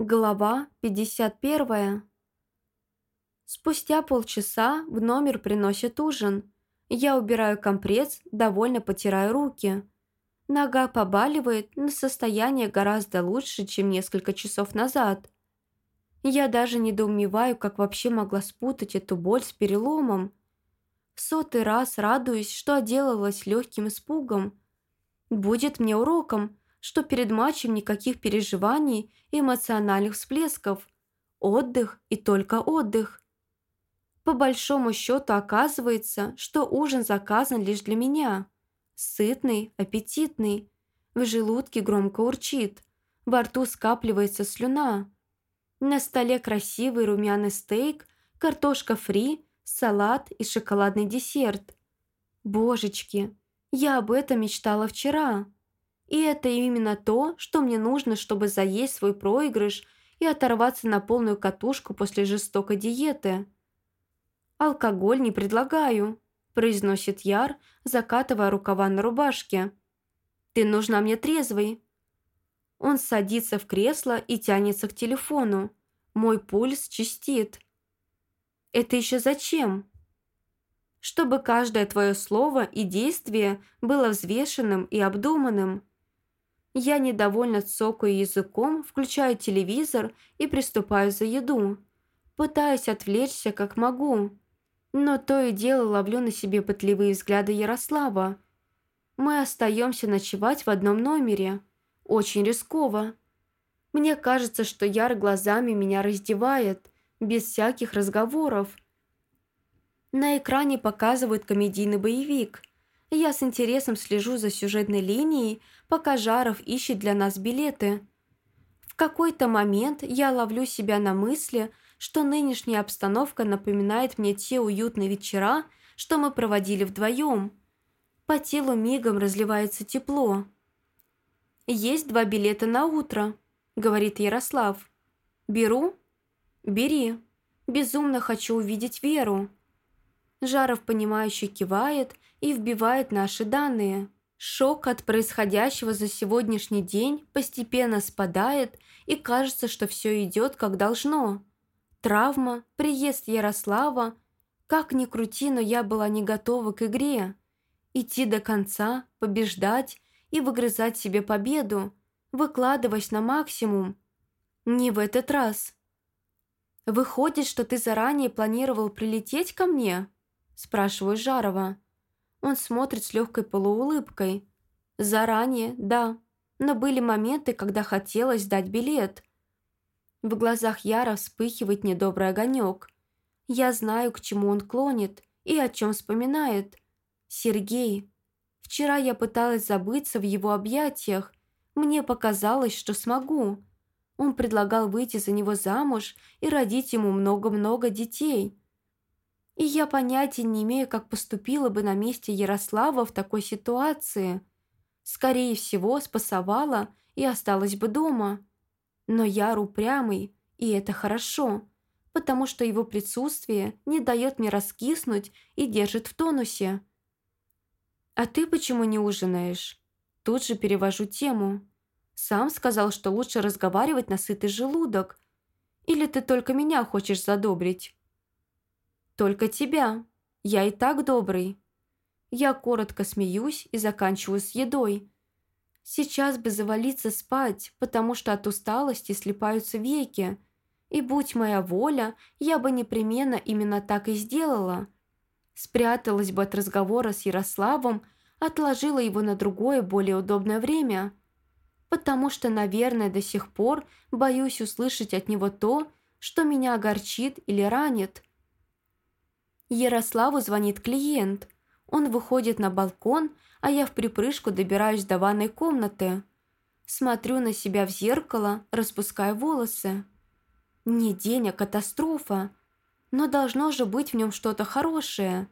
Глава 51. Спустя полчаса в номер приносят ужин. Я убираю компресс, довольно потираю руки. Нога побаливает, но состояние гораздо лучше, чем несколько часов назад. Я даже недоумеваю, как вообще могла спутать эту боль с переломом. В сотый раз радуюсь, что отделалась легким испугом. Будет мне уроком – что перед матчем никаких переживаний и эмоциональных всплесков. Отдых и только отдых. По большому счету оказывается, что ужин заказан лишь для меня. Сытный, аппетитный. В желудке громко урчит. Во рту скапливается слюна. На столе красивый румяный стейк, картошка фри, салат и шоколадный десерт. Божечки, я об этом мечтала вчера. И это именно то, что мне нужно, чтобы заесть свой проигрыш и оторваться на полную катушку после жестокой диеты. «Алкоголь не предлагаю», – произносит Яр, закатывая рукава на рубашке. «Ты нужна мне трезвой». Он садится в кресло и тянется к телефону. Мой пульс чистит. «Это еще зачем?» «Чтобы каждое твое слово и действие было взвешенным и обдуманным», я недовольно цокаю языком, включаю телевизор и приступаю за еду. Пытаюсь отвлечься как могу. Но то и дело ловлю на себе пытливые взгляды Ярослава. Мы остаемся ночевать в одном номере. Очень рисково. Мне кажется, что Яр глазами меня раздевает, без всяких разговоров. На экране показывают комедийный боевик – я с интересом слежу за сюжетной линией, пока Жаров ищет для нас билеты. В какой-то момент я ловлю себя на мысли, что нынешняя обстановка напоминает мне те уютные вечера, что мы проводили вдвоем. По телу мигом разливается тепло. «Есть два билета на утро», — говорит Ярослав. «Беру?» «Бери. Безумно хочу увидеть Веру». Жаров, понимающе кивает и вбивает наши данные. Шок от происходящего за сегодняшний день постепенно спадает, и кажется, что все идет как должно. Травма, приезд Ярослава. Как ни крути, но я была не готова к игре. Идти до конца, побеждать и выгрызать себе победу, выкладываясь на максимум. Не в этот раз. «Выходит, что ты заранее планировал прилететь ко мне?» спрашиваю Жарова. Он смотрит с легкой полуулыбкой. Заранее, да, но были моменты, когда хотелось сдать билет. В глазах Яра вспыхивает недобрый огонек. Я знаю, к чему он клонит и о чем вспоминает. Сергей. Вчера я пыталась забыться в его объятиях. Мне показалось, что смогу. Он предлагал выйти за него замуж и родить ему много-много детей и я понятия не имею, как поступила бы на месте Ярослава в такой ситуации. Скорее всего, спасовала и осталась бы дома. Но Яр упрямый, и это хорошо, потому что его присутствие не дает мне раскиснуть и держит в тонусе. «А ты почему не ужинаешь?» Тут же перевожу тему. Сам сказал, что лучше разговаривать на сытый желудок. Или ты только меня хочешь задобрить? «Только тебя. Я и так добрый». Я коротко смеюсь и заканчиваю с едой. Сейчас бы завалиться спать, потому что от усталости слепаются веки. И будь моя воля, я бы непременно именно так и сделала. Спряталась бы от разговора с Ярославом, отложила его на другое, более удобное время. Потому что, наверное, до сих пор боюсь услышать от него то, что меня огорчит или ранит. Ярославу звонит клиент. Он выходит на балкон, а я в припрыжку добираюсь до ванной комнаты. Смотрю на себя в зеркало, распуская волосы. Не день, а катастрофа. Но должно же быть в нем что-то хорошее.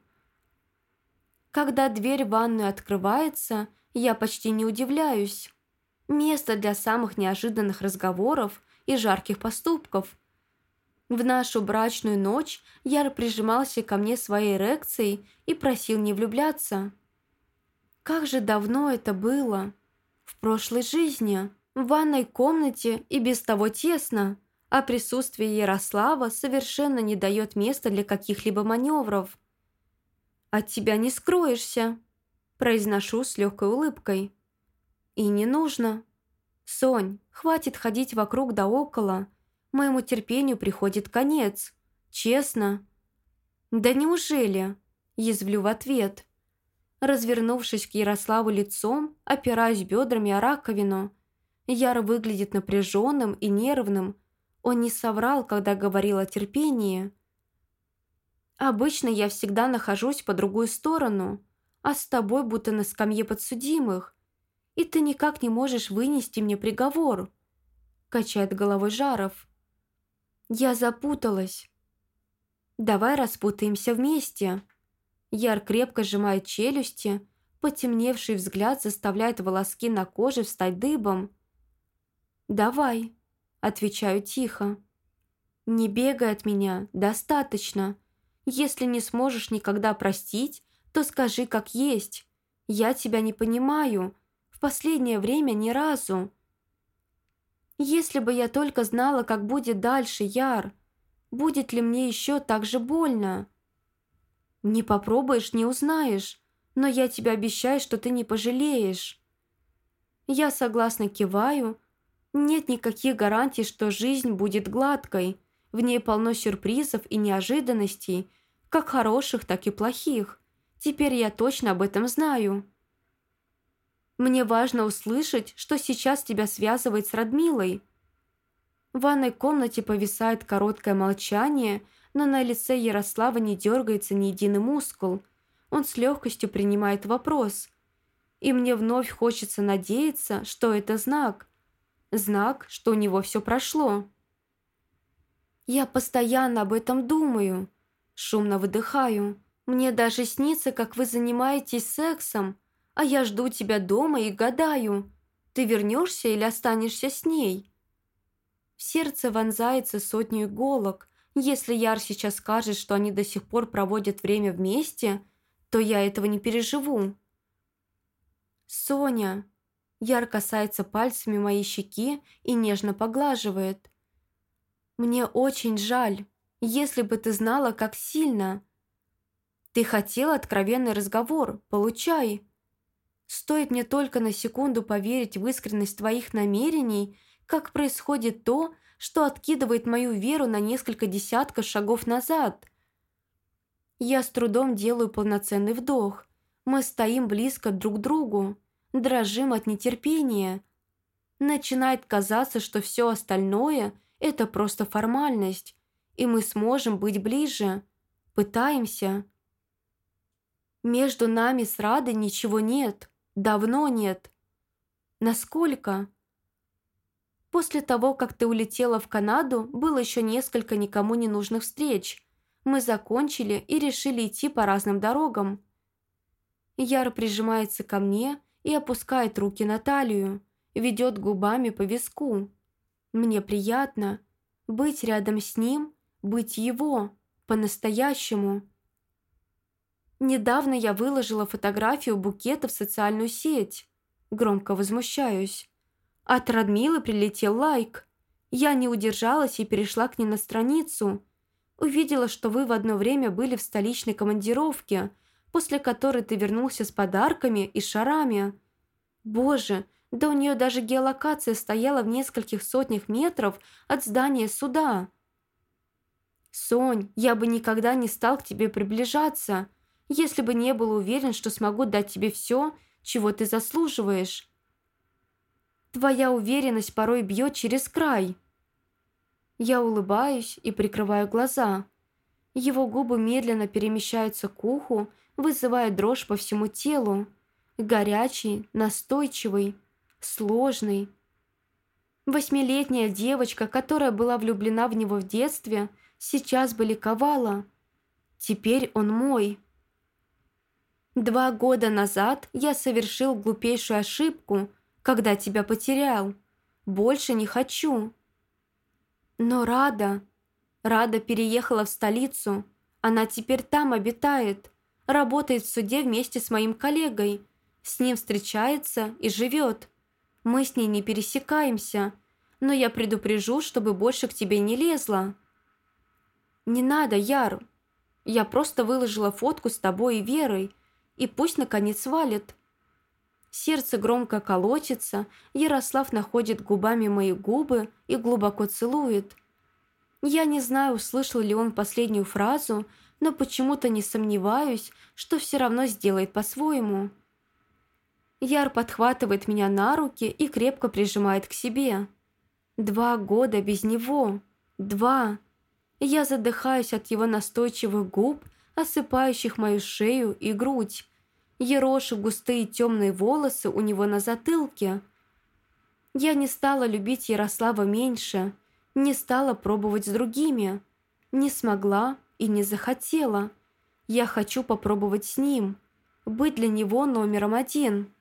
Когда дверь в ванную открывается, я почти не удивляюсь. Место для самых неожиданных разговоров и жарких поступков – в нашу брачную ночь Яр прижимался ко мне своей эрекцией и просил не влюбляться. Как же давно это было! В прошлой жизни. В ванной комнате и без того тесно, а присутствие Ярослава совершенно не дает места для каких-либо маневров. «От тебя не скроешься», – произношу с легкой улыбкой. «И не нужно. Сонь, хватит ходить вокруг да около. Моему терпению приходит конец. Честно». «Да неужели?» – язвлю в ответ. Развернувшись к Ярославу лицом, опираюсь бедрами о раковину. Яр выглядит напряженным и нервным. Он не соврал, когда говорил о терпении. Обычно я всегда нахожусь по другую сторону, а с тобой будто на скамье подсудимых. И ты никак не можешь вынести мне приговор. Качает головой Жаров. Я запуталась. Давай распутаемся вместе. Яр крепко сжимает челюсти, потемневший взгляд заставляет волоски на коже встать дыбом. «Давай», — отвечаю тихо. «Не бегай от меня, достаточно. Если не сможешь никогда простить, то скажи как есть. Я тебя не понимаю. В последнее время ни разу». «Если бы я только знала, как будет дальше, Яр, будет ли мне еще так же больно?» «Не попробуешь, не узнаешь, но я тебе обещаю, что ты не пожалеешь». Я согласно киваю. Нет никаких гарантий, что жизнь будет гладкой. В ней полно сюрпризов и неожиданностей, как хороших, так и плохих. Теперь я точно об этом знаю. Мне важно услышать, что сейчас тебя связывает с Радмилой. В ванной комнате повисает короткое молчание – но на лице Ярослава не дергается ни единый мускул. Он с легкостью принимает вопрос. И мне вновь хочется надеяться, что это знак. Знак, что у него все прошло. Я постоянно об этом думаю. Шумно выдыхаю. Мне даже снится, как вы занимаетесь сексом, а я жду тебя дома и гадаю, ты вернешься или останешься с ней. В сердце вонзается сотню иголок, если Яр сейчас скажет, что они до сих пор проводят время вместе, то я этого не переживу. «Соня!» Яр касается пальцами моей щеки и нежно поглаживает. «Мне очень жаль, если бы ты знала, как сильно. Ты хотел откровенный разговор, получай. Стоит мне только на секунду поверить в искренность твоих намерений, как происходит то, что откидывает мою веру на несколько десятков шагов назад. Я с трудом делаю полноценный вдох. Мы стоим близко друг к другу, дрожим от нетерпения. Начинает казаться, что все остальное – это просто формальность, и мы сможем быть ближе. Пытаемся. Между нами с Радой ничего нет. Давно нет. Насколько? После того, как ты улетела в Канаду, было еще несколько никому не нужных встреч. Мы закончили и решили идти по разным дорогам. Яр прижимается ко мне и опускает руки на талию, ведет губами по виску. Мне приятно быть рядом с ним, быть его, по-настоящему. Недавно я выложила фотографию букета в социальную сеть. Громко возмущаюсь. От Радмилы прилетел лайк. Я не удержалась и перешла к ней на страницу. Увидела, что вы в одно время были в столичной командировке, после которой ты вернулся с подарками и шарами. Боже, да у нее даже геолокация стояла в нескольких сотнях метров от здания суда. «Сонь, я бы никогда не стал к тебе приближаться, если бы не был уверен, что смогу дать тебе все, чего ты заслуживаешь. Твоя уверенность порой бьет через край». Я улыбаюсь и прикрываю глаза. Его губы медленно перемещаются к уху, вызывая дрожь по всему телу. Горячий, настойчивый, сложный. Восьмилетняя девочка, которая была влюблена в него в детстве, сейчас бы ликовала. Теперь он мой. Два года назад я совершил глупейшую ошибку, когда тебя потерял. Больше не хочу». «Но Рада...» Рада переехала в столицу. Она теперь там обитает. Работает в суде вместе с моим коллегой. С ним встречается и живет. Мы с ней не пересекаемся, но я предупрежу, чтобы больше к тебе не лезла». «Не надо, Яр. Я просто выложила фотку с тобой и Верой, и пусть наконец валит». Сердце громко колотится, Ярослав находит губами мои губы и глубоко целует. Я не знаю, услышал ли он последнюю фразу, но почему-то не сомневаюсь, что все равно сделает по-своему. Яр подхватывает меня на руки и крепко прижимает к себе. Два года без него. Два. Я задыхаюсь от его настойчивых губ, осыпающих мою шею и грудь. Ерошу густые темные волосы у него на затылке. Я не стала любить Ярослава меньше, не стала пробовать с другими. Не смогла и не захотела. Я хочу попробовать с ним, быть для него номером один.